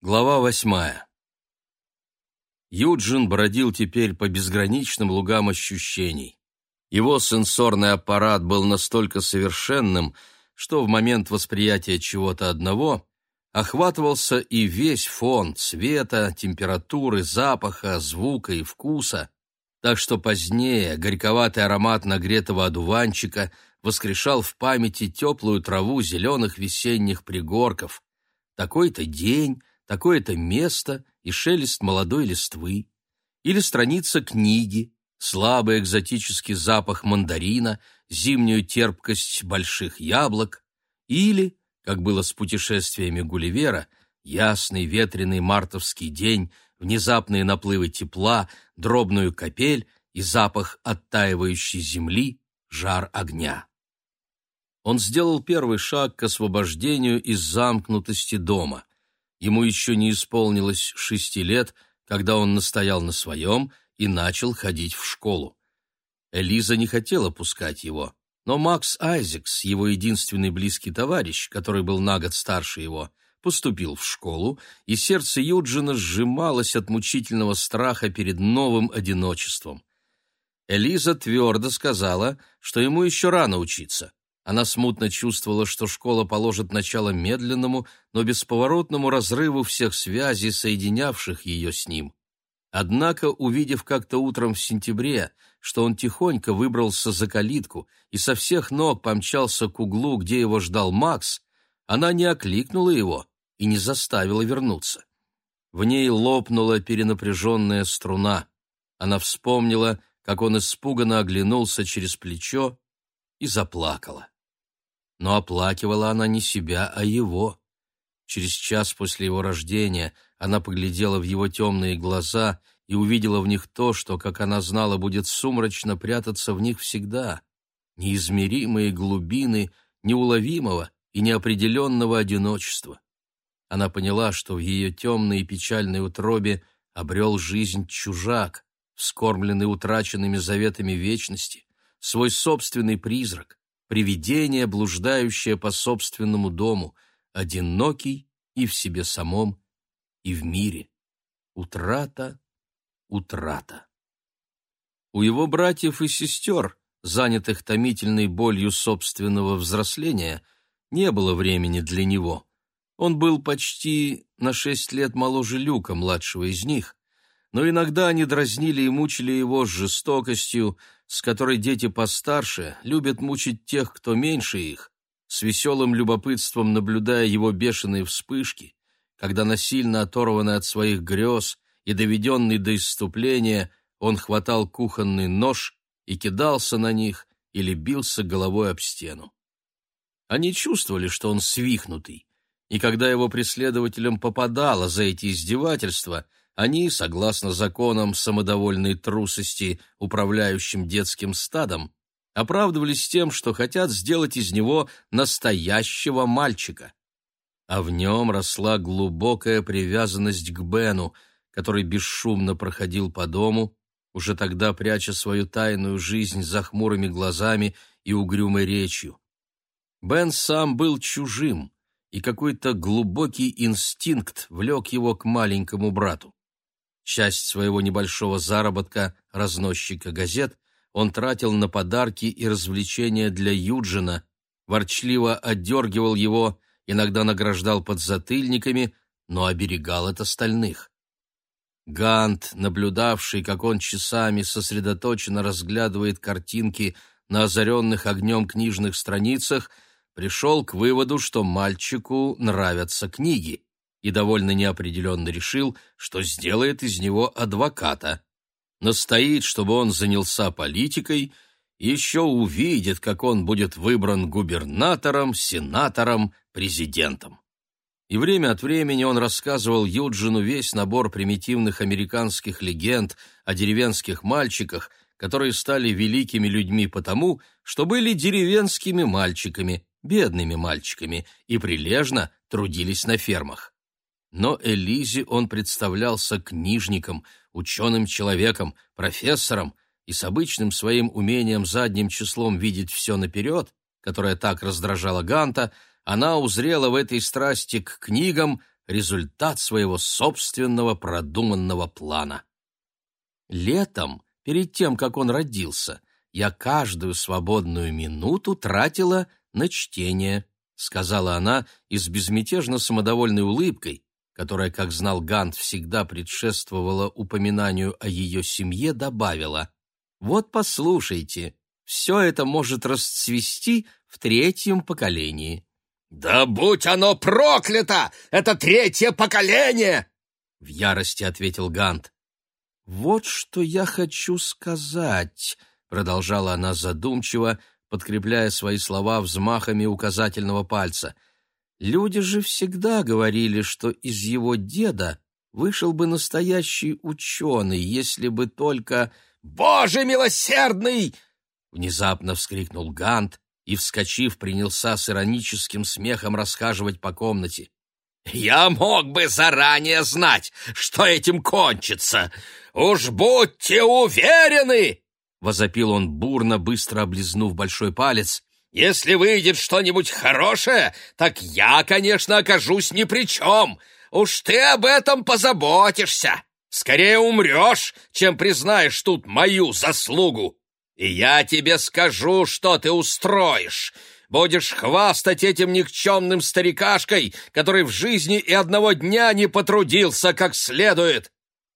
Глава восьмая. Юджин бродил теперь по безграничным лугам ощущений. Его сенсорный аппарат был настолько совершенным, что в момент восприятия чего-то одного охватывался и весь фон цвета, температуры, запаха, звука и вкуса, так что позднее горьковатый аромат нагретого одуванчика воскрешал в памяти теплую траву зеленых весенних пригорков. Такой-то день, такое-то место и шелест молодой листвы. Или страница книги, слабый экзотический запах мандарина, зимнюю терпкость больших яблок. Или, как было с путешествиями Гулливера, ясный ветреный мартовский день, внезапные наплывы тепла, дробную капель и запах оттаивающей земли, жар огня. Он сделал первый шаг к освобождению из замкнутости дома. Ему еще не исполнилось шести лет, когда он настоял на своем и начал ходить в школу. Элиза не хотела пускать его, но Макс Айзекс, его единственный близкий товарищ, который был на год старше его, поступил в школу, и сердце Юджина сжималось от мучительного страха перед новым одиночеством. Элиза твердо сказала, что ему еще рано учиться, она смутно чувствовала, что школа положит начало медленному, но бесповоротному разрыву всех связей, соединявших ее с ним. Однако, увидев как-то утром в сентябре, что он тихонько выбрался за калитку и со всех ног помчался к углу, где его ждал Макс, она не окликнула его и не заставила вернуться. В ней лопнула перенапряженная струна. Она вспомнила, как он испуганно оглянулся через плечо и заплакала. Но оплакивала она не себя, а его. Через час после его рождения она поглядела в его темные глаза и увидела в них то, что, как она знала, будет сумрачно прятаться в них всегда. Неизмеримые глубины неуловимого и неопределенного одиночества. Она поняла, что в ее темной и печальной утробе обрел жизнь чужак, вскормленный утраченными заветами вечности, свой собственный призрак, привидение, блуждающее по собственному дому, одинокий и в себе самом, и в мире. Утрата, утрата. У его братьев и сестер, занятых томительной болью собственного взросления, не было времени для него. Он был почти на шесть лет моложе Люка, младшего из них, но иногда они дразнили и мучили его жестокостью, с которой дети постарше любят мучить тех, кто меньше их, с веселым любопытством наблюдая его бешеные вспышки, когда насильно оторванный от своих грез и доведенный до исступления, он хватал кухонный нож и кидался на них или бился головой об стену. Они чувствовали, что он свихнутый, и когда его преследователям попадало за эти издевательства – они, согласно законам самодовольной трусости, управляющим детским стадом, оправдывались тем, что хотят сделать из него настоящего мальчика. А в нем росла глубокая привязанность к Бену, который бесшумно проходил по дому, уже тогда пряча свою тайную жизнь за хмурыми глазами и угрюмой речью. Бен сам был чужим, и какой-то глубокий инстинкт влек его к маленькому брату. Часть своего небольшого заработка разносчика газет он тратил на подарки и развлечения для Юджина, ворчливо отдергивал его, иногда награждал подзатыльниками, но оберегал от остальных. Гант, наблюдавший, как он часами сосредоточенно разглядывает картинки на озаренных огнем книжных страницах, пришел к выводу, что мальчику нравятся книги и довольно неопределенно решил, что сделает из него адвоката. Настоит, чтобы он занялся политикой, еще увидит, как он будет выбран губернатором, сенатором, президентом. И время от времени он рассказывал Юджину весь набор примитивных американских легенд о деревенских мальчиках, которые стали великими людьми потому, что были деревенскими мальчиками, бедными мальчиками и прилежно трудились на фермах. Но Элизе он представлялся книжником, ученым человеком, профессором, и с обычным своим умением задним числом видеть все наперед, которое так раздражало Ганта, она узрела в этой страсти к книгам результат своего собственного продуманного плана. Летом, перед тем, как он родился, я каждую свободную минуту тратила на чтение, сказала она и с безмятежно самодовольной улыбкой, которая, как знал Гант, всегда предшествовала упоминанию о ее семье, добавила «Вот послушайте, все это может расцвести в третьем поколении». «Да будь оно проклято! Это третье поколение!» В ярости ответил Гант. «Вот что я хочу сказать», — продолжала она задумчиво, подкрепляя свои слова взмахами указательного пальца. «Люди же всегда говорили, что из его деда вышел бы настоящий ученый, если бы только...» «Боже милосердный!» — внезапно вскрикнул Гант и, вскочив, принялся с ироническим смехом расхаживать по комнате. «Я мог бы заранее знать, что этим кончится! Уж будьте уверены!» — возопил он бурно, быстро облизнув большой палец. «Если выйдет что-нибудь хорошее, так я, конечно, окажусь ни при чем. Уж ты об этом позаботишься. Скорее умрешь, чем признаешь тут мою заслугу. И я тебе скажу, что ты устроишь. Будешь хвастать этим никчемным старикашкой, который в жизни и одного дня не потрудился как следует.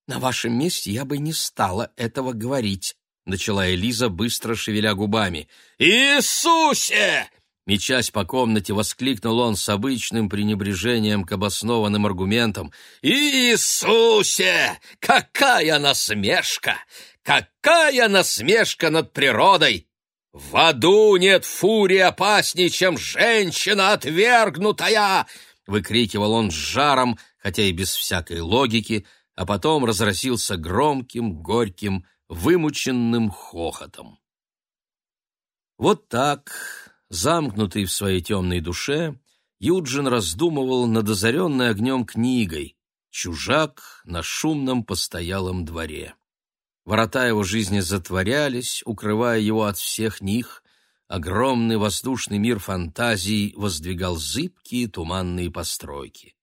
На вашем месте я бы не стала этого говорить, начала Элиза, быстро шевеля губами. Иисусе! Мечась по комнате, воскликнул он с обычным пренебрежением к обоснованным аргументам. «Иисусе! Какая насмешка! Какая насмешка над природой! В аду нет фурии опасней, чем женщина отвергнутая!» Выкрикивал он с жаром, хотя и без всякой логики, а потом разразился громким, горьким, вымученным хохотом. Вот так, замкнутый в своей темной душе, Юджин раздумывал над озаренной огнем книгой «Чужак на шумном постоялом дворе». Ворота его жизни затворялись, укрывая его от всех них. Огромный воздушный мир фантазий воздвигал зыбкие туманные постройки.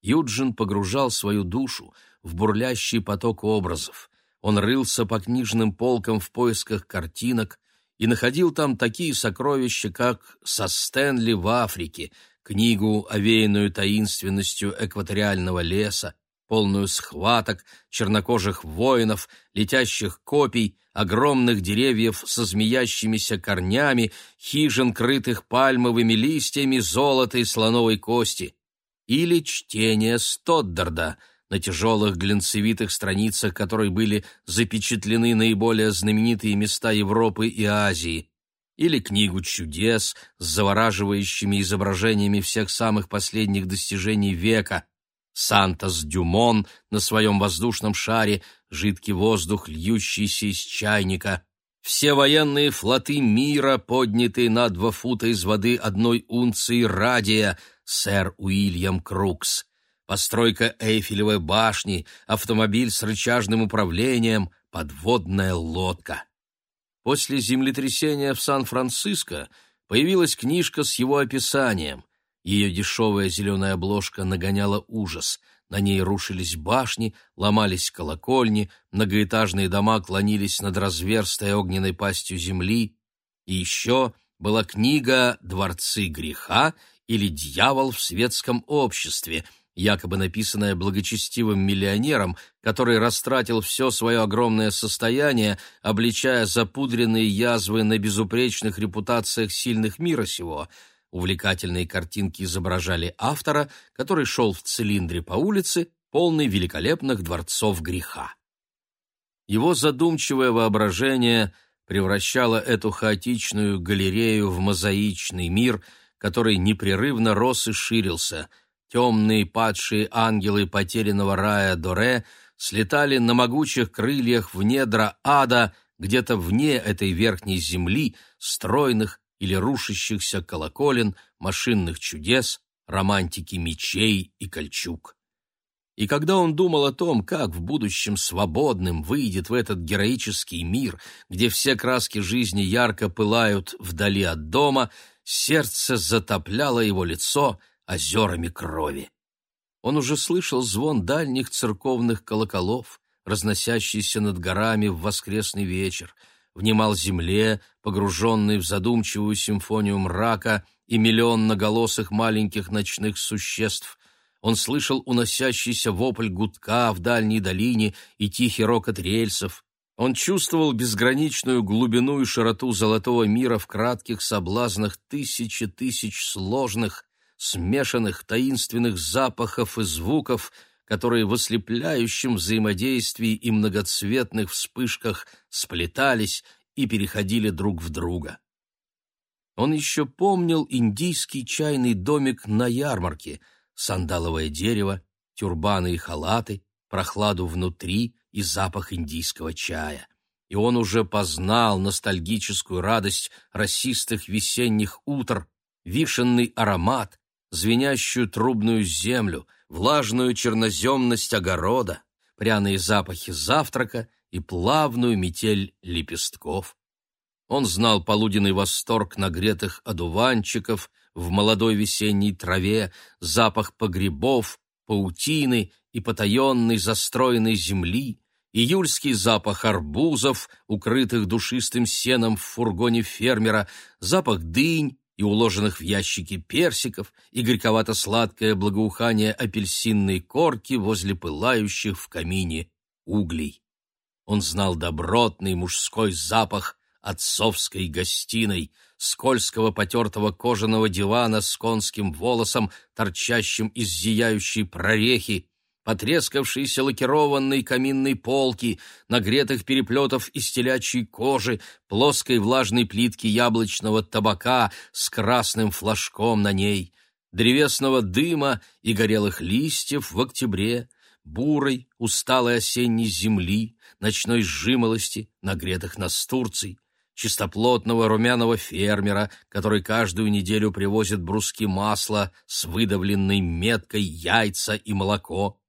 Юджин погружал свою душу в бурлящий поток образов. Он рылся по книжным полкам в поисках картинок и находил там такие сокровища, как «Со Стэнли в Африке», книгу, овеянную таинственностью экваториального леса, полную схваток, чернокожих воинов, летящих копий, огромных деревьев со змеящимися корнями, хижин, крытых пальмовыми листьями, золота и слоновой кости. Или чтение Стоддарда, на тяжелых глинцевитых страницах которой были запечатлены наиболее знаменитые места Европы и Азии, или книгу чудес с завораживающими изображениями всех самых последних достижений века, Сантос-Дюмон на своем воздушном шаре, жидкий воздух, льющийся из чайника. Все военные флоты мира, поднятые на два фута из воды одной унции радия, сэр Уильям Крукс. Постройка Эйфелевой башни, автомобиль с рычажным управлением, подводная лодка. После землетрясения в Сан-Франциско появилась книжка с его описанием — ее дешевая зеленая обложка нагоняла ужас. На ней рушились башни, ломались колокольни, многоэтажные дома клонились над разверстой огненной пастью земли. И еще была книга «Дворцы греха» или «Дьявол в светском обществе», якобы написанная благочестивым миллионером, который растратил все свое огромное состояние, обличая запудренные язвы на безупречных репутациях сильных мира сего — Увлекательные картинки изображали автора, который шел в цилиндре по улице, полный великолепных дворцов греха. Его задумчивое воображение превращало эту хаотичную галерею в мозаичный мир, который непрерывно рос и ширился. Темные падшие ангелы потерянного рая Доре слетали на могучих крыльях в недра ада, где-то вне этой верхней земли, стройных, или рушащихся колоколен, машинных чудес, романтики мечей и кольчуг. И когда он думал о том, как в будущем свободным выйдет в этот героический мир, где все краски жизни ярко пылают вдали от дома, сердце затопляло его лицо озерами крови. Он уже слышал звон дальних церковных колоколов, разносящийся над горами в воскресный вечер, внимал земле, погруженной в задумчивую симфонию мрака и миллион многоголосых маленьких ночных существ. Он слышал уносящийся вопль гудка в дальней долине и тихий рокот рельсов. Он чувствовал безграничную глубину и широту золотого мира в кратких соблазнах тысячи тысяч сложных, смешанных таинственных запахов и звуков, которые в ослепляющем взаимодействии и многоцветных вспышках сплетались и переходили друг в друга. Он еще помнил индийский чайный домик на ярмарке, сандаловое дерево, тюрбаны и халаты, прохладу внутри и запах индийского чая. И он уже познал ностальгическую радость расистых весенних утр, вишенный аромат, звенящую трубную землю, влажную черноземность огорода, пряные запахи завтрака и плавную метель лепестков. Он знал полуденный восторг нагретых одуванчиков в молодой весенней траве, запах погребов, паутины и потаенной застроенной земли, июльский запах арбузов, укрытых душистым сеном в фургоне фермера, запах дынь и уложенных в ящики персиков, и горьковато-сладкое благоухание апельсинной корки возле пылающих в камине углей. Он знал добротный мужской запах отцовской гостиной, скользкого потертого кожаного дивана с конским волосом, торчащим из зияющей прорехи, потрескавшейся лакированной каминной полки, нагретых переплетов из телячьей кожи, плоской влажной плитки яблочного табака с красным флажком на ней, древесного дыма и горелых листьев в октябре, бурой, усталой осенней земли, ночной жимолости, нагретых настурций, чистоплотного румяного фермера, который каждую неделю привозит бруски масла с выдавленной меткой, яйца и молоко,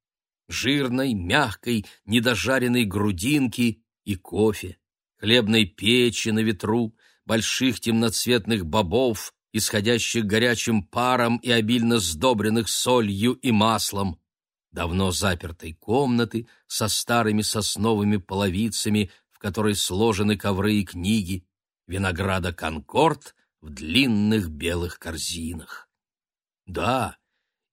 жирной, мягкой, недожаренной грудинки и кофе, хлебной печи на ветру, больших темноцветных бобов, исходящих горячим паром и обильно сдобренных солью и маслом, давно запертой комнаты со старыми сосновыми половицами, в которой сложены ковры и книги, винограда «Конкорд» в длинных белых корзинах. Да,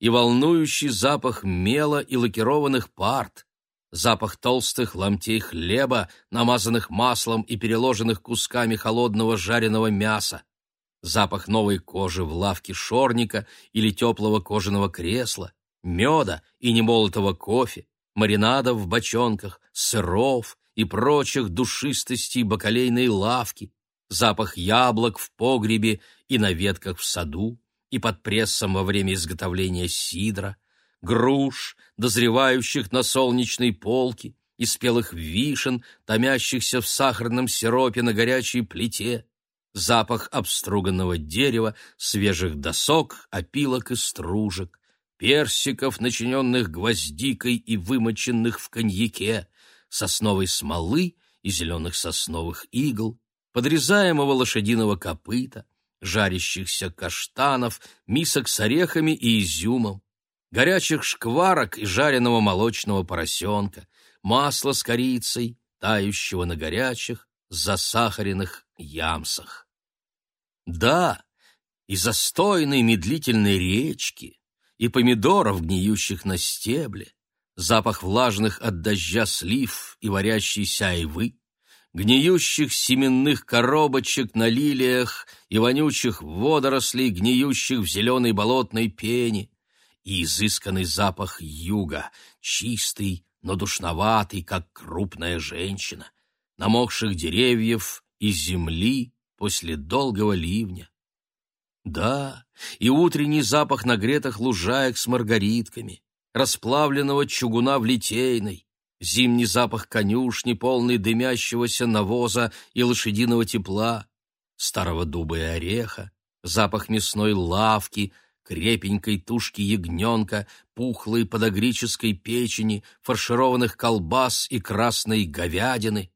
и волнующий запах мела и лакированных парт, запах толстых ломтей хлеба, намазанных маслом и переложенных кусками холодного жареного мяса, запах новой кожи в лавке шорника или теплого кожаного кресла, меда и немолотого кофе, маринадов в бочонках, сыров и прочих душистостей бакалейной лавки, запах яблок в погребе и на ветках в саду, и под прессом во время изготовления сидра, груш, дозревающих на солнечной полке, и спелых вишен, томящихся в сахарном сиропе на горячей плите, запах обструганного дерева, свежих досок, опилок и стружек, персиков, начиненных гвоздикой и вымоченных в коньяке, сосновой смолы и зеленых сосновых игл, подрезаемого лошадиного копыта, жарящихся каштанов, мисок с орехами и изюмом, горячих шкварок и жареного молочного поросенка, масла с корицей, тающего на горячих, засахаренных ямсах. Да, и застойной медлительной речки, и помидоров, гниющих на стебле, запах влажных от дождя слив и варящейся айвы, гниющих семенных коробочек на лилиях и вонючих водорослей, гниющих в зеленой болотной пене, и изысканный запах юга, чистый, но душноватый, как крупная женщина, намокших деревьев и земли после долгого ливня. Да, и утренний запах нагретых лужаек с маргаритками, расплавленного чугуна в литейной, зимний запах конюшни, полный дымящегося навоза и лошадиного тепла, старого дуба и ореха, запах мясной лавки, крепенькой тушки ягненка, пухлой подогрической печени, фаршированных колбас и красной говядины,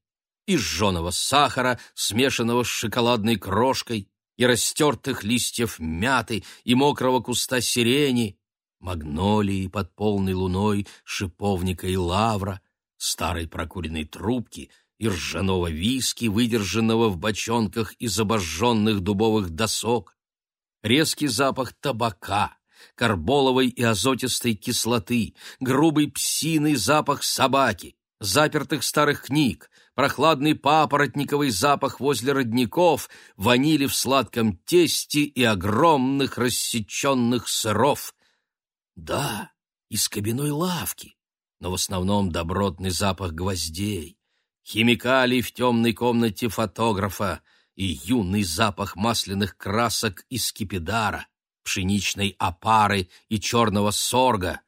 и жженого сахара, смешанного с шоколадной крошкой, и растертых листьев мяты, и мокрого куста сирени, магнолии под полной луной, шиповника и лавра, старой прокуренной трубки и ржаного виски, выдержанного в бочонках из обожженных дубовых досок, резкий запах табака, карболовой и азотистой кислоты, грубый псиный запах собаки, запертых старых книг, прохладный папоротниковый запах возле родников, ванили в сладком тесте и огромных рассеченных сыров. Да, из кабиной лавки, но в основном добротный запах гвоздей, химикалий в темной комнате фотографа и юный запах масляных красок из скипидара, пшеничной опары и черного сорга,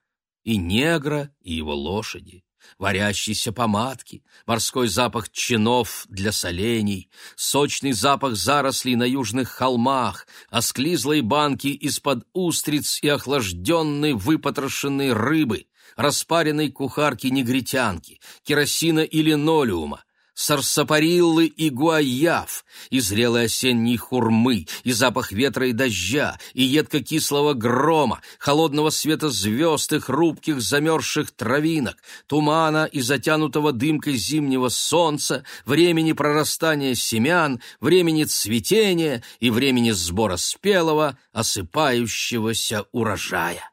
и негра, и его лошади варящейся помадки, морской запах чинов для солений, сочный запах зарослей на южных холмах, осклизлой банки из-под устриц и охлажденной выпотрошенной рыбы, распаренной кухарки-негритянки, керосина и линолеума, сарсапариллы и гуаяв, и зрелой осенней хурмы, и запах ветра и дождя, и едко-кислого грома, холодного света звезд и хрупких замерзших травинок, тумана и затянутого дымкой зимнего солнца, времени прорастания семян, времени цветения и времени сбора спелого, осыпающегося урожая.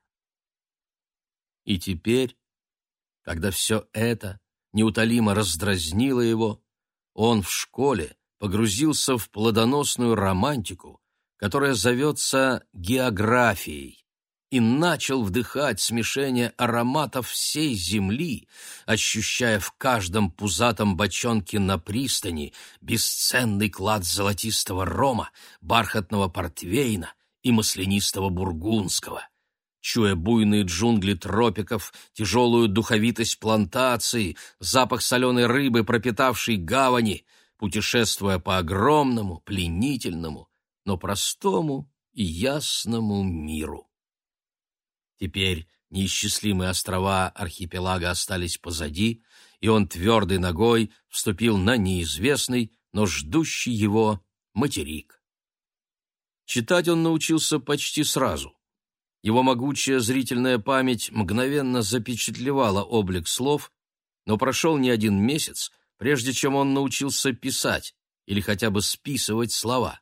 И теперь, когда все это неутолимо раздразнило его, он в школе погрузился в плодоносную романтику, которая зовется географией, и начал вдыхать смешение ароматов всей земли, ощущая в каждом пузатом бочонке на пристани бесценный клад золотистого рома, бархатного портвейна и маслянистого бургундского — чуя буйные джунгли тропиков, тяжелую духовитость плантации, запах соленой рыбы, пропитавшей гавани, путешествуя по огромному, пленительному, но простому и ясному миру. Теперь неисчислимые острова архипелага остались позади, и он твердой ногой вступил на неизвестный, но ждущий его материк. Читать он научился почти сразу. Его могучая зрительная память мгновенно запечатлевала облик слов, но прошел не один месяц, прежде чем он научился писать или хотя бы списывать слова.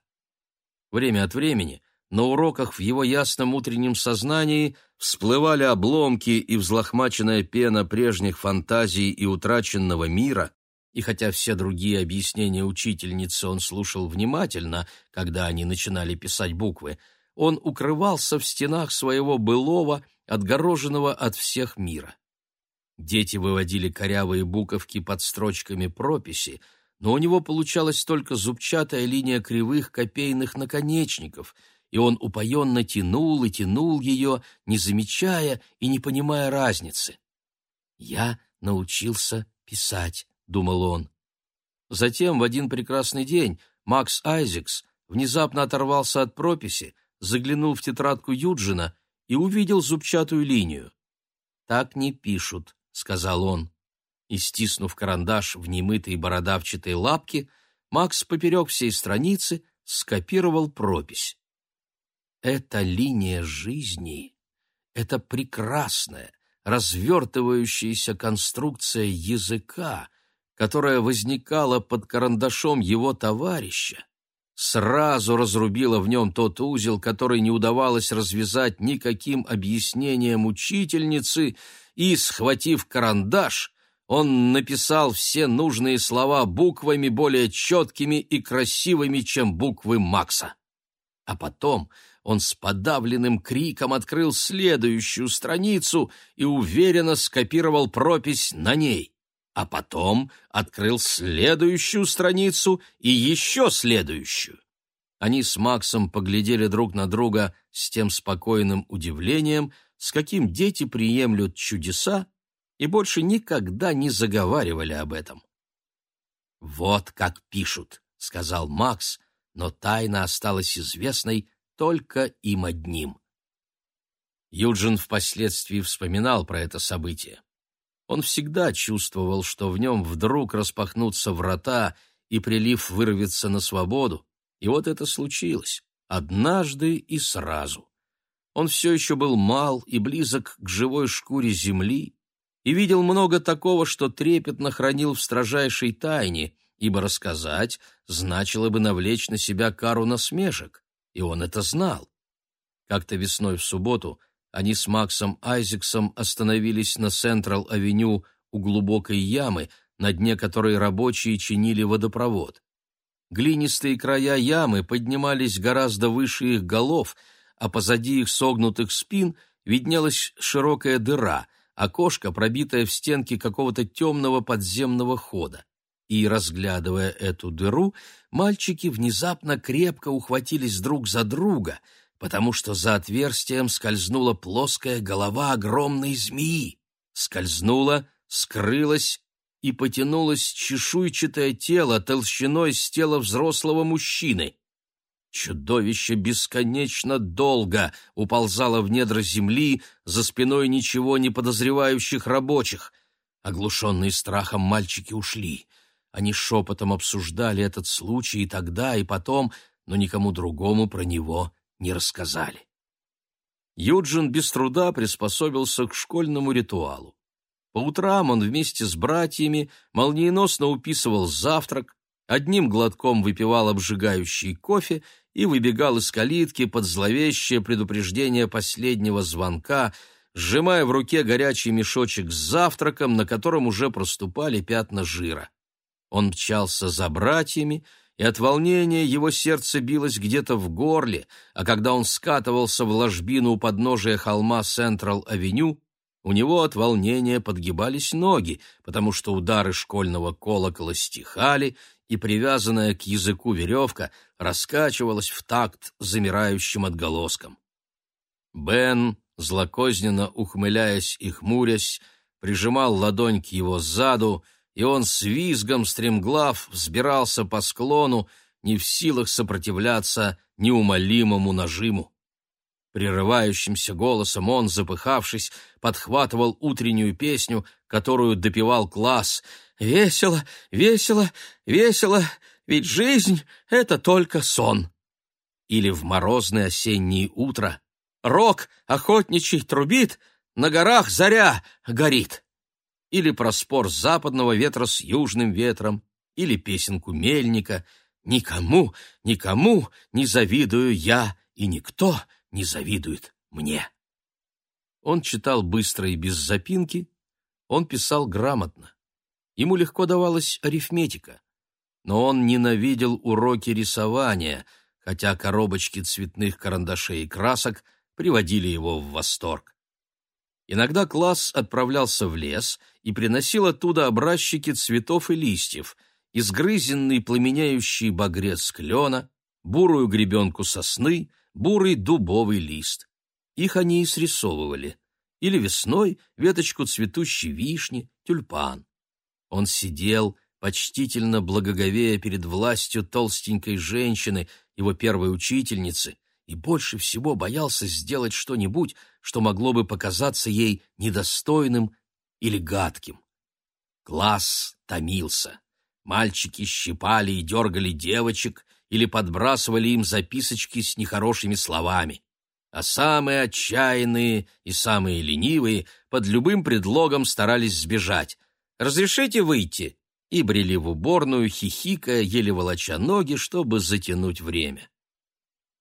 Время от времени на уроках в его ясном утреннем сознании всплывали обломки и взлохмаченная пена прежних фантазий и утраченного мира, и хотя все другие объяснения учительницы он слушал внимательно, когда они начинали писать буквы, он укрывался в стенах своего былого, отгороженного от всех мира. Дети выводили корявые буковки под строчками прописи, но у него получалась только зубчатая линия кривых копейных наконечников, и он упоенно тянул и тянул ее, не замечая и не понимая разницы. «Я научился писать», — думал он. Затем в один прекрасный день Макс Айзекс внезапно оторвался от прописи, заглянул в тетрадку Юджина и увидел зубчатую линию. «Так не пишут», — сказал он. И, стиснув карандаш в немытой бородавчатой лапке, Макс поперек всей страницы скопировал пропись. «Это линия жизни, это прекрасная, развертывающаяся конструкция языка, которая возникала под карандашом его товарища, сразу разрубила в нем тот узел, который не удавалось развязать никаким объяснением учительницы, и, схватив карандаш, он написал все нужные слова буквами более четкими и красивыми, чем буквы Макса. А потом он с подавленным криком открыл следующую страницу и уверенно скопировал пропись на ней а потом открыл следующую страницу и еще следующую. Они с Максом поглядели друг на друга с тем спокойным удивлением, с каким дети приемлют чудеса, и больше никогда не заговаривали об этом. «Вот как пишут», — сказал Макс, но тайна осталась известной только им одним. Юджин впоследствии вспоминал про это событие. Он всегда чувствовал, что в нем вдруг распахнутся врата, и прилив вырвется на свободу, и вот это случилось, однажды и сразу. Он все еще был мал и близок к живой шкуре земли и видел много такого, что трепетно хранил в строжайшей тайне, ибо рассказать значило бы навлечь на себя кару насмешек, и он это знал. Как-то весной в субботу они с Максом Айзексом остановились на Централ-авеню у глубокой ямы, на дне которой рабочие чинили водопровод. Глинистые края ямы поднимались гораздо выше их голов, а позади их согнутых спин виднелась широкая дыра, окошко, пробитое в стенке какого-то темного подземного хода. И, разглядывая эту дыру, мальчики внезапно крепко ухватились друг за друга, потому что за отверстием скользнула плоская голова огромной змеи. Скользнула, скрылась и потянулось чешуйчатое тело толщиной с тела взрослого мужчины. Чудовище бесконечно долго уползало в недра земли за спиной ничего не подозревающих рабочих. Оглушенные страхом мальчики ушли. Они шепотом обсуждали этот случай и тогда, и потом, но никому другому про него не рассказали. Юджин без труда приспособился к школьному ритуалу. По утрам он вместе с братьями молниеносно уписывал завтрак, одним глотком выпивал обжигающий кофе и выбегал из калитки под зловещее предупреждение последнего звонка, сжимая в руке горячий мешочек с завтраком, на котором уже проступали пятна жира. Он мчался за братьями, и от волнения его сердце билось где-то в горле, а когда он скатывался в ложбину у подножия холма Централ-авеню, у него от волнения подгибались ноги, потому что удары школьного колокола стихали, и привязанная к языку веревка раскачивалась в такт замирающим отголоском. Бен, злокозненно ухмыляясь и хмурясь, прижимал ладонь к его заду, и он с визгом стремглав взбирался по склону, не в силах сопротивляться неумолимому нажиму. Прерывающимся голосом он, запыхавшись, подхватывал утреннюю песню, которую допевал класс. «Весело, весело, весело, ведь жизнь — это только сон». Или в морозное осеннее утро «Рок охотничий трубит, на горах заря горит». Или про спор западного ветра с южным ветром, или песенку мельника «Никому, никому не завидую я, и никто не завидует мне. Он читал быстро и без запинки, он писал грамотно. Ему легко давалась арифметика, но он ненавидел уроки рисования, хотя коробочки цветных карандашей и красок приводили его в восторг. Иногда класс отправлялся в лес и приносил оттуда образчики цветов и листьев, изгрызенный пламеняющий багрец клена, бурую гребенку сосны — бурый дубовый лист. Их они и срисовывали. Или весной веточку цветущей вишни, тюльпан. Он сидел, почтительно благоговея перед властью толстенькой женщины, его первой учительницы, и больше всего боялся сделать что-нибудь, что могло бы показаться ей недостойным или гадким. Класс томился. Мальчики щипали и дергали девочек, или подбрасывали им записочки с нехорошими словами. А самые отчаянные и самые ленивые под любым предлогом старались сбежать. «Разрешите выйти?» и брели в уборную, хихикая, еле волоча ноги, чтобы затянуть время.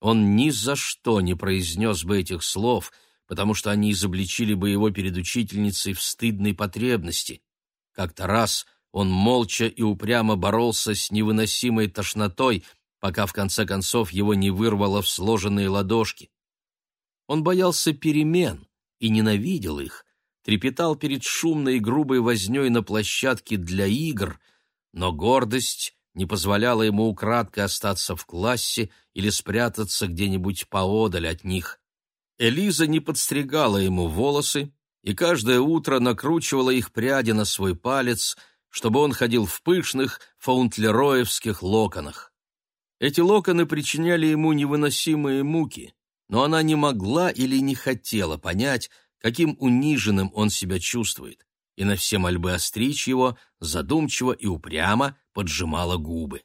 Он ни за что не произнес бы этих слов, потому что они изобличили бы его перед учительницей в стыдной потребности. Как-то раз он молча и упрямо боролся с невыносимой тошнотой, пока в конце концов его не вырвало в сложенные ладошки. Он боялся перемен и ненавидел их, трепетал перед шумной и грубой вознёй на площадке для игр, но гордость не позволяла ему украдкой остаться в классе или спрятаться где-нибудь поодаль от них. Элиза не подстригала ему волосы и каждое утро накручивала их пряди на свой палец, чтобы он ходил в пышных фаунтлероевских локонах. Эти локоны причиняли ему невыносимые муки, но она не могла или не хотела понять, каким униженным он себя чувствует, и на все мольбы остричь его задумчиво и упрямо поджимала губы.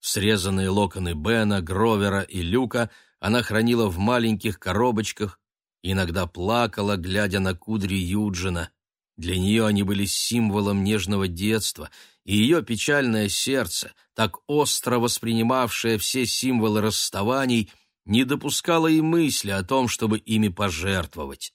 Срезанные локоны Бена, Гровера и Люка она хранила в маленьких коробочках иногда плакала, глядя на кудри Юджина. Для нее они были символом нежного детства, и ее печальное сердце, так остро воспринимавшее все символы расставаний, не допускало и мысли о том, чтобы ими пожертвовать.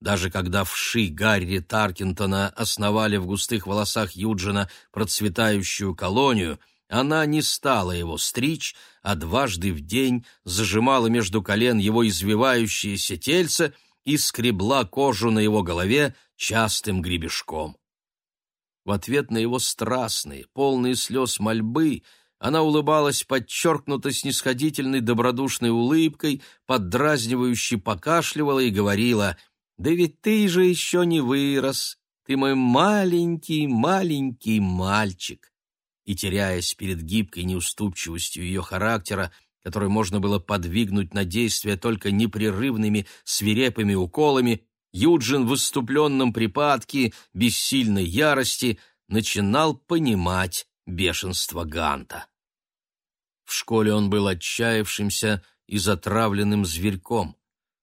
Даже когда вши Гарри Таркинтона основали в густых волосах Юджина процветающую колонию, она не стала его стричь, а дважды в день зажимала между колен его извивающееся тельце и скребла кожу на его голове частым гребешком. В ответ на его страстные, полные слез мольбы она улыбалась подчеркнуто снисходительной добродушной улыбкой, поддразнивающе покашливала и говорила «Да ведь ты же еще не вырос, ты мой маленький-маленький мальчик» и, теряясь перед гибкой неуступчивостью ее характера, который можно было подвигнуть на действие только непрерывными свирепыми уколами, Юджин в выступленном припадке бессильной ярости начинал понимать бешенство Ганта. В школе он был отчаявшимся и затравленным зверьком.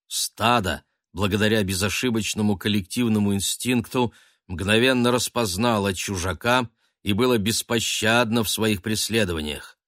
Стадо, благодаря безошибочному коллективному инстинкту, мгновенно распознало чужака и было беспощадно в своих преследованиях.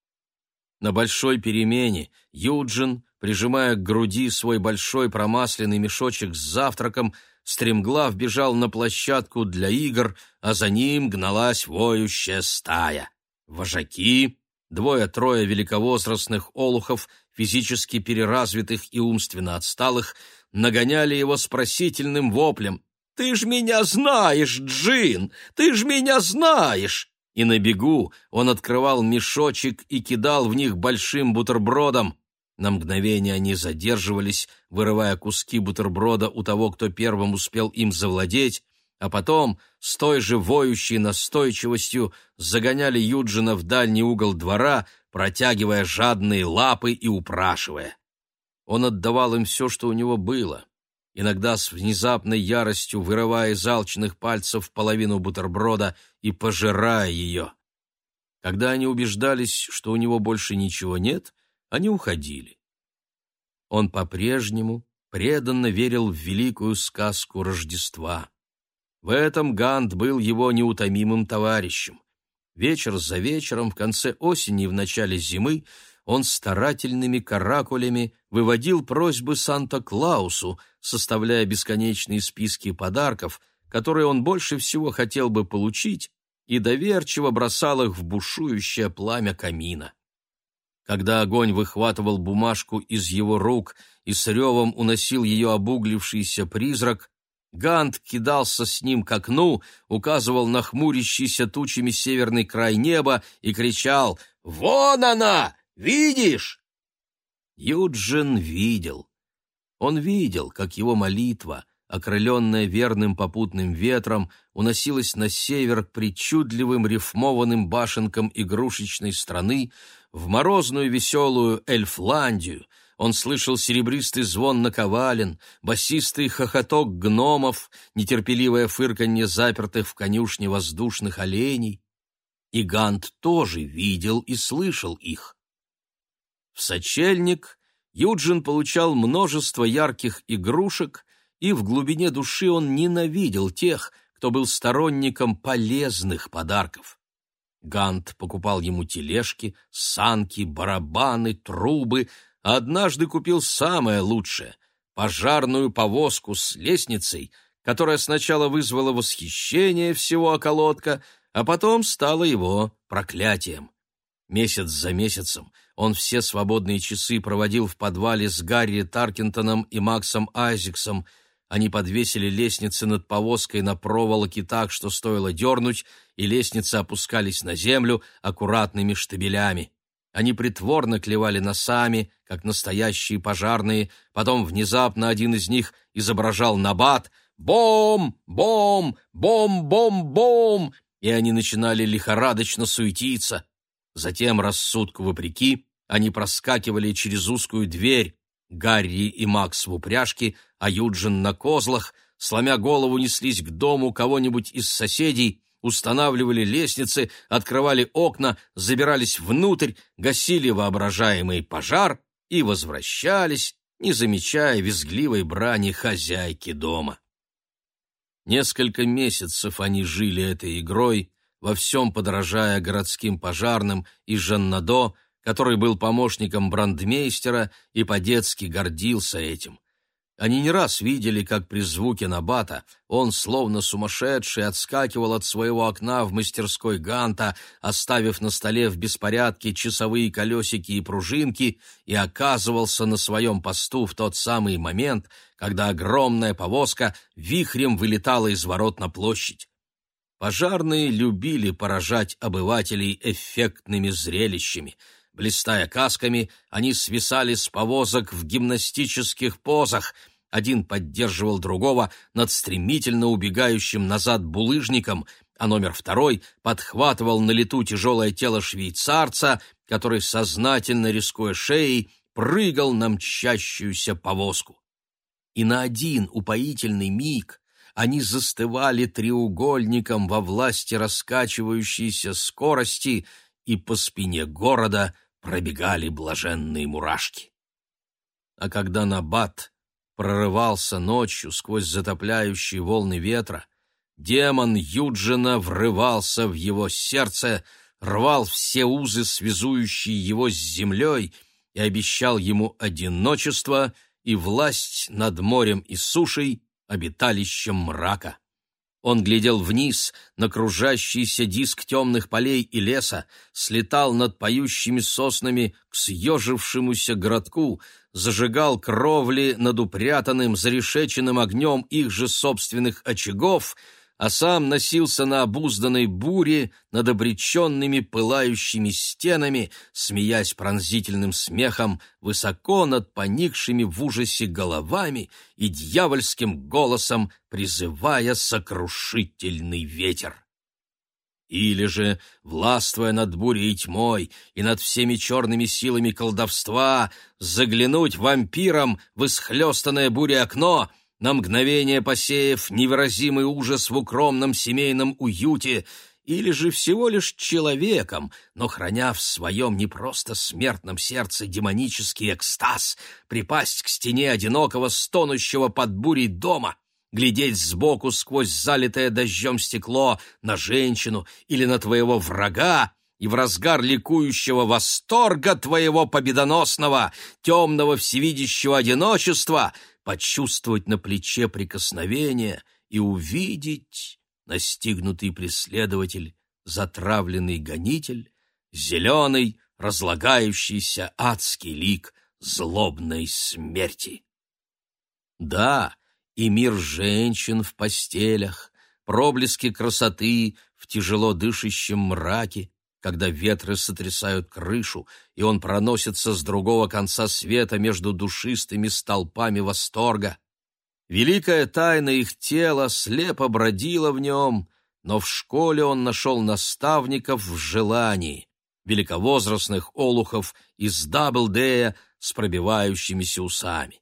На большой перемене Юджин, прижимая к груди свой большой промасленный мешочек с завтраком, стремглав бежал на площадку для игр, а за ним гналась воющая стая. Вожаки, двое-трое великовозрастных олухов, физически переразвитых и умственно отсталых, нагоняли его спросительным воплем «Ты ж меня знаешь, Джин! Ты ж меня знаешь!» И на бегу он открывал мешочек и кидал в них большим бутербродом. На мгновение они задерживались, вырывая куски бутерброда у того, кто первым успел им завладеть, а потом с той же воющей настойчивостью загоняли Юджина в дальний угол двора, протягивая жадные лапы и упрашивая. Он отдавал им все, что у него было иногда с внезапной яростью вырывая из алчных пальцев половину бутерброда и пожирая ее. Когда они убеждались, что у него больше ничего нет, они уходили. Он по-прежнему преданно верил в великую сказку Рождества. В этом Гант был его неутомимым товарищем. Вечер за вечером, в конце осени и в начале зимы, он старательными каракулями выводил просьбы Санта-Клаусу, составляя бесконечные списки подарков, которые он больше всего хотел бы получить, и доверчиво бросал их в бушующее пламя камина. Когда огонь выхватывал бумажку из его рук и с ревом уносил ее обуглившийся призрак, Гант кидался с ним к окну, указывал на хмурящийся тучами северный край неба и кричал «Вон она! Видишь?» Юджин видел. Он видел, как его молитва, окрыленная верным попутным ветром, уносилась на север к причудливым рифмованным башенкам игрушечной страны, в морозную веселую Эльфландию. Он слышал серебристый звон наковален, басистый хохоток гномов, нетерпеливое фырканье запертых в конюшне воздушных оленей. И Гант тоже видел и слышал их. В сочельник Юджин получал множество ярких игрушек, и в глубине души он ненавидел тех, кто был сторонником полезных подарков. Гант покупал ему тележки, санки, барабаны, трубы, а однажды купил самое лучшее — пожарную повозку с лестницей, которая сначала вызвала восхищение всего околотка, а потом стала его проклятием. Месяц за месяцем он все свободные часы проводил в подвале с Гарри Таркинтоном и Максом Айзексом. Они подвесили лестницы над повозкой на проволоке так, что стоило дернуть, и лестницы опускались на землю аккуратными штабелями. Они притворно клевали носами, как настоящие пожарные, потом внезапно один из них изображал набат «Бом! Бом! Бом-бом-бом!» и они начинали лихорадочно суетиться. Затем, рассудку вопреки, они проскакивали через узкую дверь, Гарри и Макс в упряжке, а Юджин на козлах, сломя голову, неслись к дому кого-нибудь из соседей, устанавливали лестницы, открывали окна, забирались внутрь, гасили воображаемый пожар и возвращались, не замечая визгливой брани хозяйки дома. Несколько месяцев они жили этой игрой, во всем подражая городским пожарным и Жаннадо, который был помощником брандмейстера и по-детски гордился этим. Они не раз видели, как при звуке набата он, словно сумасшедший, отскакивал от своего окна в мастерской Ганта, оставив на столе в беспорядке часовые колесики и пружинки, и оказывался на своем посту в тот самый момент, когда огромная повозка вихрем вылетала из ворот на площадь. Пожарные любили поражать обывателей эффектными зрелищами — Блистая касками, они свисали с повозок в гимнастических позах. Один поддерживал другого над стремительно убегающим назад булыжником, а номер второй подхватывал на лету тяжелое тело швейцарца, который, сознательно рискуя шеей, прыгал на мчащуюся повозку. И на один упоительный миг они застывали треугольником во власти раскачивающейся скорости, и по спине города — пробегали блаженные мурашки. А когда Набат прорывался ночью сквозь затопляющие волны ветра, демон Юджина врывался в его сердце, рвал все узы, связующие его с землей, и обещал ему одиночество и власть над морем и сушей, обиталищем мрака. Он глядел вниз на кружащийся диск темных полей и леса, слетал над поющими соснами к съежившемуся городку, зажигал кровли над упрятанным, зарешеченным огнем их же собственных очагов — а сам носился на обузданной буре над обреченными пылающими стенами, смеясь пронзительным смехом, высоко над поникшими в ужасе головами и дьявольским голосом призывая сокрушительный ветер. Или же, властвуя над бурей и тьмой и над всеми черными силами колдовства, заглянуть вампирам в исхлестанное бурей окно — на мгновение посеяв невыразимый ужас в укромном семейном уюте, или же всего лишь человеком, но храня в своем не просто смертном сердце демонический экстаз, припасть к стене одинокого, стонущего под бурей дома, глядеть сбоку сквозь залитое дождем стекло на женщину или на твоего врага, и в разгар ликующего восторга твоего победоносного, темного всевидящего одиночества почувствовать на плече прикосновение и увидеть настигнутый преследователь, затравленный гонитель, зеленый, разлагающийся адский лик злобной смерти. Да, и мир женщин в постелях, проблески красоты в тяжело дышащем мраке, когда ветры сотрясают крышу, и он проносится с другого конца света между душистыми столпами восторга. Великая тайна их тела слепо бродила в нем, но в школе он нашел наставников в желании, великовозрастных олухов из Даблдея с пробивающимися усами.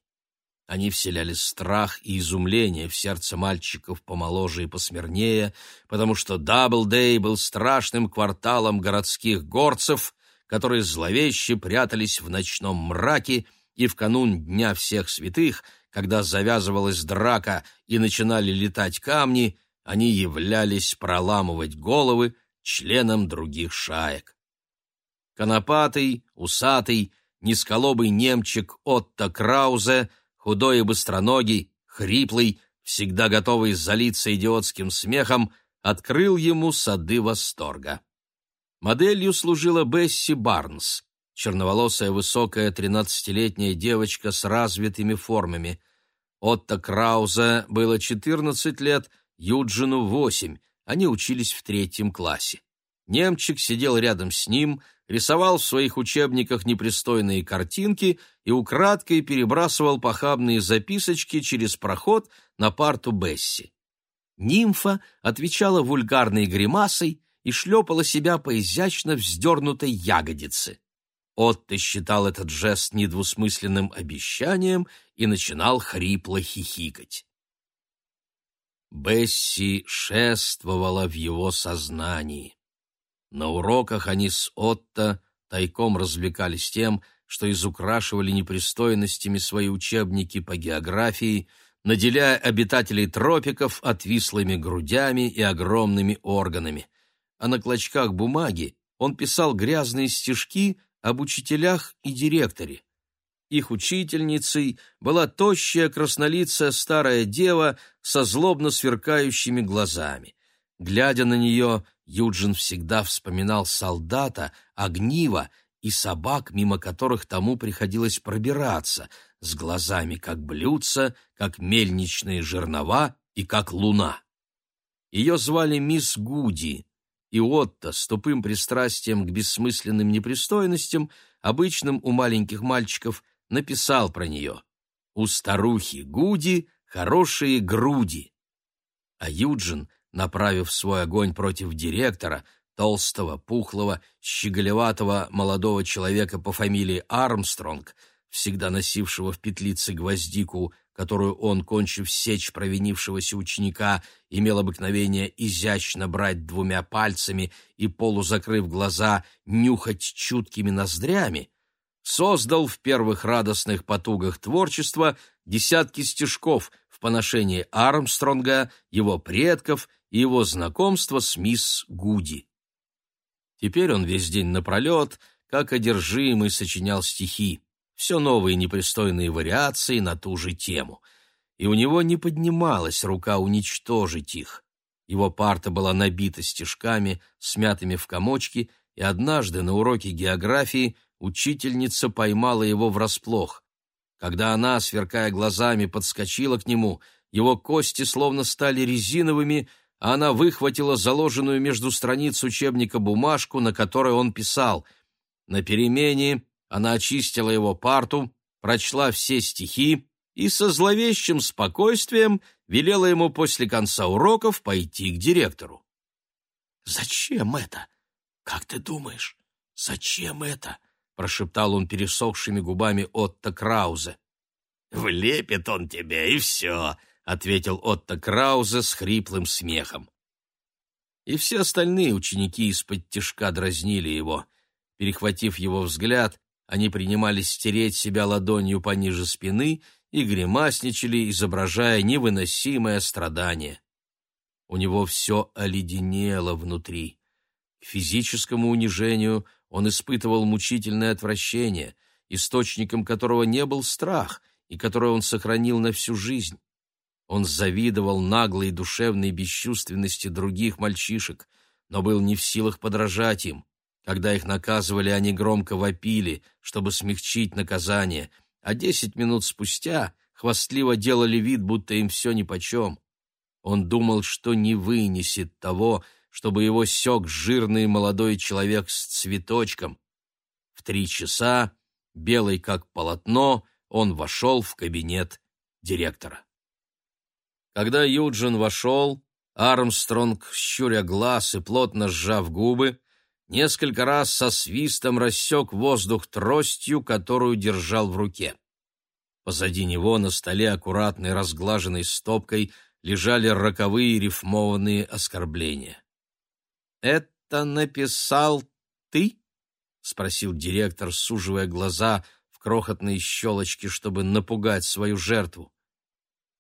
Они вселяли страх и изумление в сердце мальчиков помоложе и посмирнее, потому что Даблдей был страшным кварталом городских горцев, которые зловеще прятались в ночном мраке, и в канун Дня всех святых, когда завязывалась драка и начинали летать камни, они являлись проламывать головы членам других шаек. Конопатый, усатый, низколобый немчик Отто Краузе — худой и быстроногий, хриплый, всегда готовый залиться идиотским смехом, открыл ему сады восторга. Моделью служила Бесси Барнс, черноволосая высокая тринадцатилетняя девочка с развитыми формами. Отто Краузе было четырнадцать лет, Юджину восемь, они учились в третьем классе. Немчик сидел рядом с ним, рисовал в своих учебниках непристойные картинки и украдкой перебрасывал похабные записочки через проход на парту Бесси. Нимфа отвечала вульгарной гримасой и шлепала себя по изящно вздернутой ягодице. Отто считал этот жест недвусмысленным обещанием и начинал хрипло хихикать. Бесси шествовала в его сознании. На уроках они с Отто тайком развлекались тем, что изукрашивали непристойностями свои учебники по географии, наделяя обитателей тропиков отвислыми грудями и огромными органами. А на клочках бумаги он писал грязные стишки об учителях и директоре. Их учительницей была тощая краснолицая старая дева со злобно сверкающими глазами. Глядя на нее, Юджин всегда вспоминал солдата, огнива и собак, мимо которых тому приходилось пробираться, с глазами как блюдца, как мельничные жернова и как луна. Ее звали мисс Гуди, и Отто с тупым пристрастием к бессмысленным непристойностям, обычным у маленьких мальчиков, написал про нее «У старухи Гуди хорошие груди». А Юджин, направив свой огонь против директора, толстого, пухлого, щеголеватого молодого человека по фамилии Армстронг, всегда носившего в петлице гвоздику, которую он, кончив сечь провинившегося ученика, имел обыкновение изящно брать двумя пальцами и, полузакрыв глаза, нюхать чуткими ноздрями, создал в первых радостных потугах творчества десятки стишков в поношении Армстронга, его предков и его знакомства с мисс Гуди. Теперь он весь день напролет, как одержимый, сочинял стихи, все новые непристойные вариации на ту же тему. И у него не поднималась рука уничтожить их. Его парта была набита стишками, смятыми в комочки, и однажды на уроке географии учительница поймала его врасплох. Когда она, сверкая глазами, подскочила к нему, его кости словно стали резиновыми, она выхватила заложенную между страниц учебника бумажку, на которой он писал. На перемене она очистила его парту, прочла все стихи и со зловещим спокойствием велела ему после конца уроков пойти к директору. «Зачем это? Как ты думаешь, зачем это?» — прошептал он пересохшими губами Отто Краузе. «Влепит он тебе, и все», — ответил Отто Краузе с хриплым смехом. И все остальные ученики из-под тишка дразнили его. Перехватив его взгляд, они принимались стереть себя ладонью пониже спины и гримасничали, изображая невыносимое страдание. У него все оледенело внутри. К физическому унижению он испытывал мучительное отвращение, источником которого не был страх и которое он сохранил на всю жизнь. Он завидовал наглой душевной бесчувственности других мальчишек, но был не в силах подражать им. Когда их наказывали, они громко вопили, чтобы смягчить наказание, а десять минут спустя хвастливо делали вид, будто им все нипочем. Он думал, что не вынесет того, чтобы его сёк жирный молодой человек с цветочком. В три часа, белый как полотно, он вошел в кабинет директора. Когда Юджин вошел, Армстронг, щуря глаз и плотно сжав губы, несколько раз со свистом рассек воздух тростью, которую держал в руке. Позади него на столе аккуратной разглаженной стопкой лежали роковые рифмованные оскорбления. «Это написал ты?» — спросил директор, суживая глаза в крохотные щелочки, чтобы напугать свою жертву.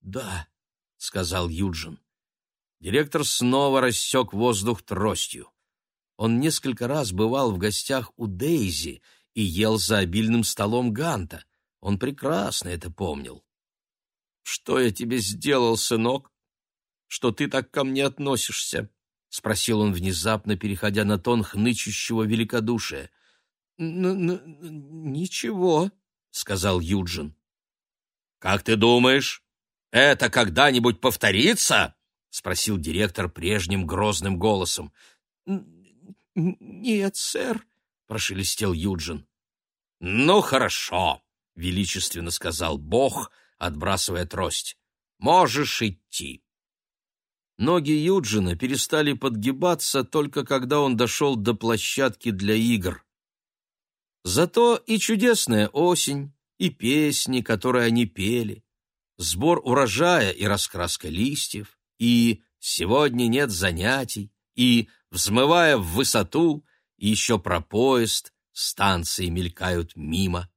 «Да», — сказал Юджин. Директор снова рассек воздух тростью. Он несколько раз бывал в гостях у Дейзи и ел за обильным столом Ганта. Он прекрасно это помнил. «Что я тебе сделал, сынок? Что ты так ко мне относишься?» — спросил он внезапно, переходя на тон хнычущего великодушия. «Ничего», — сказал Юджин. «Как ты думаешь, это когда-нибудь повторится?» — спросил директор прежним грозным голосом. «Нет, сэр», — прошелестел Юджин. «Ну, хорошо», — величественно сказал Бог, отбрасывая трость. «Можешь идти». Ноги Юджина перестали подгибаться только когда он дошел до площадки для игр. Зато и чудесная осень, и песни, которые они пели, сбор урожая и раскраска листьев, и «Сегодня нет занятий», и взмывая в высоту, и еще про поезд, станции мелькают мимо.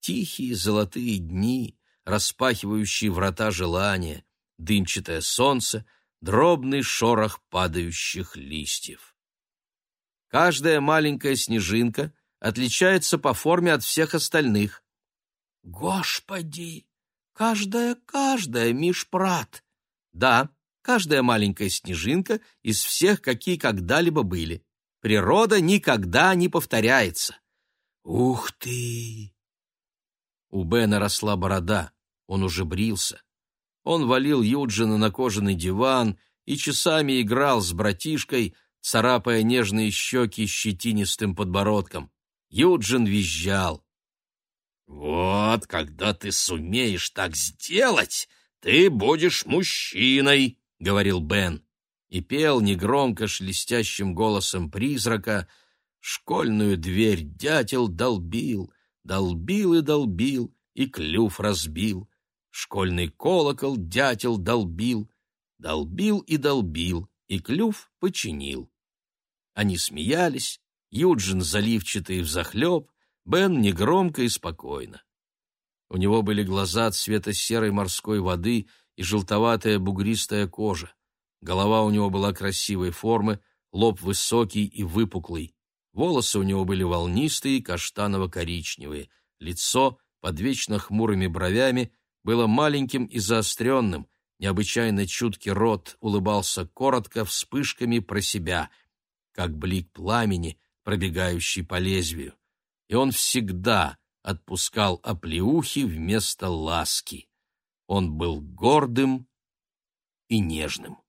Тихие золотые дни, распахивающие врата желания, дымчатое солнце, дробный шорох падающих листьев. Каждая маленькая снежинка отличается по форме от всех остальных. Господи! Каждая-каждая, Миш Прат! Да, каждая маленькая снежинка из всех, какие когда-либо были. Природа никогда не повторяется. Ух ты! У Бена росла борода, он уже брился. Он валил Юджина на кожаный диван и часами играл с братишкой, царапая нежные щеки щетинистым подбородком. Юджин визжал. «Вот, когда ты сумеешь так сделать, ты будешь мужчиной», — говорил Бен и пел негромко шелестящим голосом призрака «Школьную дверь дятел долбил, долбил и долбил, и клюв разбил. Школьный колокол дятел долбил, долбил и долбил, и клюв починил». Они смеялись, Юджин заливчатый взахлеб, Бен негромко и спокойно. У него были глаза цвета серой морской воды и желтоватая бугристая кожа. Голова у него была красивой формы, лоб высокий и выпуклый. Волосы у него были волнистые, каштаново-коричневые. Лицо, под вечно хмурыми бровями, было маленьким и заостренным. Необычайно чуткий рот улыбался коротко, вспышками про себя, как блик пламени, пробегающий по лезвию. И он всегда отпускал оплеухи вместо ласки. Он был гордым и нежным.